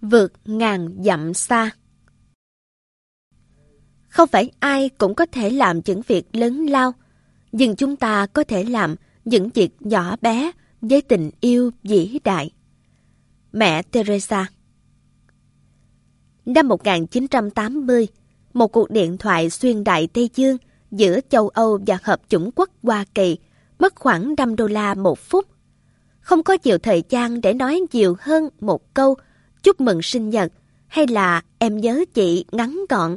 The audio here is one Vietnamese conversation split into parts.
Vượt ngàn dặm xa Không phải ai cũng có thể làm những việc lớn lao, nhưng chúng ta có thể làm những việc nhỏ bé với tình yêu vĩ đại. Mẹ Teresa Năm 1980, một cuộc điện thoại xuyên đại Tây Dương giữa châu Âu và Hợp chủng quốc Hoa Kỳ mất khoảng 5 đô la một phút. Không có nhiều thời gian để nói nhiều hơn một câu chúc mừng sinh nhật hay là em nhớ chị ngắn gọn.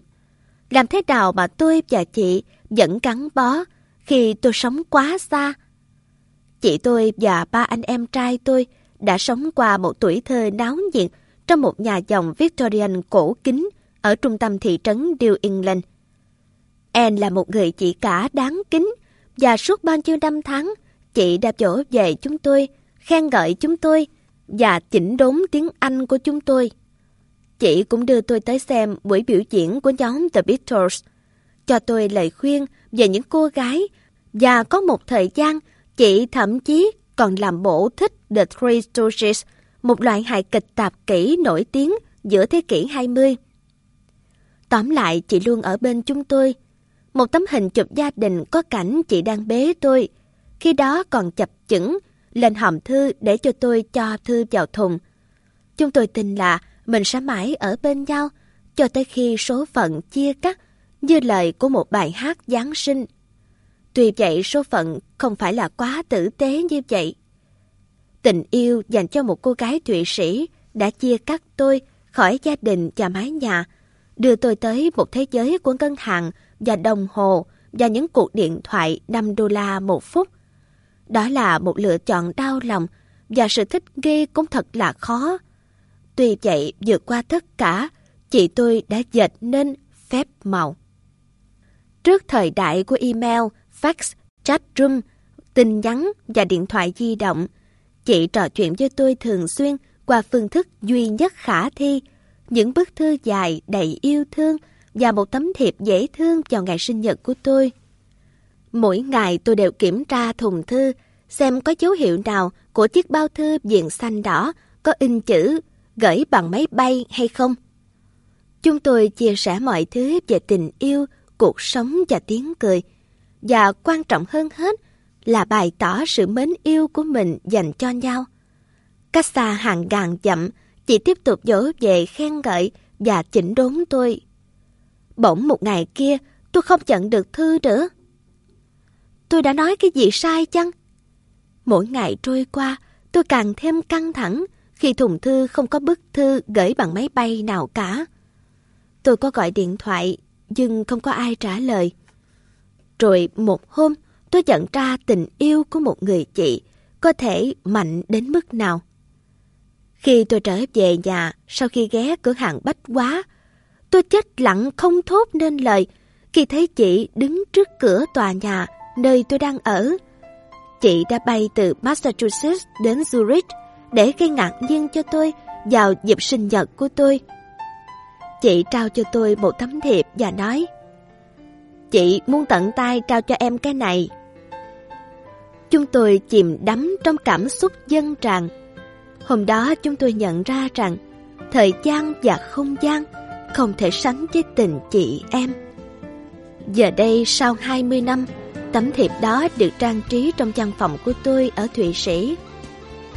Làm thế nào mà tôi và chị vẫn gắn bó khi tôi sống quá xa? Chị tôi và ba anh em trai tôi đã sống qua một tuổi thơ náo nhiệt trong một nhà dòng Victorian cổ kính ở trung tâm thị trấn New England. Anne là một người chị cả đáng kính và suốt bao nhiêu năm tháng chị đã dỗ về chúng tôi, khen ngợi chúng tôi và chỉnh đốn tiếng Anh của chúng tôi. Chị cũng đưa tôi tới xem buổi biểu diễn của nhóm The Beatles, cho tôi lời khuyên về những cô gái và có một thời gian chị thậm chí còn làm bộ thích The Three Stooges, một loại hài kịch tạp kỹ nổi tiếng giữa thế kỷ 20. Tóm lại, chị luôn ở bên chúng tôi. Một tấm hình chụp gia đình có cảnh chị đang bế tôi. Khi đó còn chập chững, lên hòm thư để cho tôi cho thư vào thùng. Chúng tôi tin là mình sẽ mãi ở bên nhau cho tới khi số phận chia cắt như lời của một bài hát Giáng sinh. Tuy vậy số phận không phải là quá tử tế như vậy. Tình yêu dành cho một cô gái Thụy Sĩ đã chia cắt tôi khỏi gia đình và mái nhà, đưa tôi tới một thế giới của ngân hàng và đồng hồ và những cuộc điện thoại 5 đô la một phút. Đó là một lựa chọn đau lòng và sự thích nghi cũng thật là khó. Tuy vậy, vượt qua tất cả, chị tôi đã dệt nên phép màu. Trước thời đại của email, fax, chat room, tin nhắn và điện thoại di động, chị trò chuyện với tôi thường xuyên qua phương thức duy nhất khả thi, những bức thư dài đầy yêu thương và một tấm thiệp dễ thương vào ngày sinh nhật của tôi. Mỗi ngày tôi đều kiểm tra thùng thư, xem có dấu hiệu nào của chiếc bao thư diện xanh đỏ có in chữ gửi bằng máy bay hay không. Chúng tôi chia sẻ mọi thứ về tình yêu, cuộc sống và tiếng cười. Và quan trọng hơn hết là bày tỏ sự mến yêu của mình dành cho nhau. Cách xa hàng ngàn dặm, chị tiếp tục dỗ về khen ngợi và chỉnh đốn tôi. Bỗng một ngày kia, tôi không nhận được thư nữa. Tôi đã nói cái gì sai chăng? Mỗi ngày trôi qua, tôi càng thêm căng thẳng khi thùng thư không có bức thư gửi bằng máy bay nào cả. Tôi có gọi điện thoại, nhưng không có ai trả lời. Rồi một hôm, tôi nhận ra tình yêu của một người chị có thể mạnh đến mức nào. Khi tôi trở về nhà sau khi ghé cửa hàng bách quá, tôi chết lặng không thốt nên lời khi thấy chị đứng trước cửa tòa nhà nơi tôi đang ở. Chị đã bay từ Massachusetts đến Zurich để gây ngạc nhiên cho tôi vào dịp sinh nhật của tôi. Chị trao cho tôi một tấm thiệp và nói Chị muốn tận tay trao cho em cái này. Chúng tôi chìm đắm trong cảm xúc dân tràn. Hôm đó chúng tôi nhận ra rằng thời gian và không gian không thể sánh với tình chị em. Giờ đây sau 20 năm, tấm thiệp đó được trang trí trong căn phòng của tôi ở Thụy Sĩ.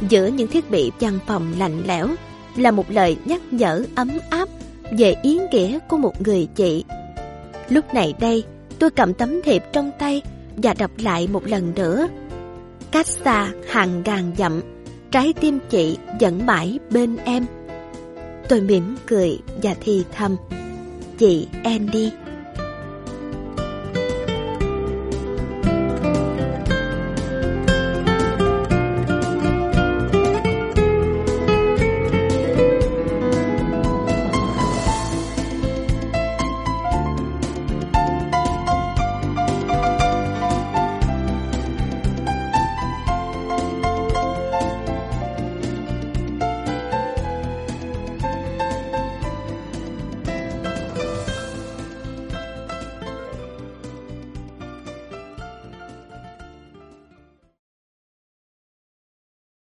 Giữa những thiết bị căn phòng lạnh lẽo là một lời nhắc nhở ấm áp về ý nghĩa của một người chị. Lúc này đây, tôi cầm tấm thiệp trong tay và đọc lại một lần nữa. Cách xa hàng ngàn dặm, trái tim chị vẫn mãi bên em. Tôi mỉm cười và thì thầm. Chị Andy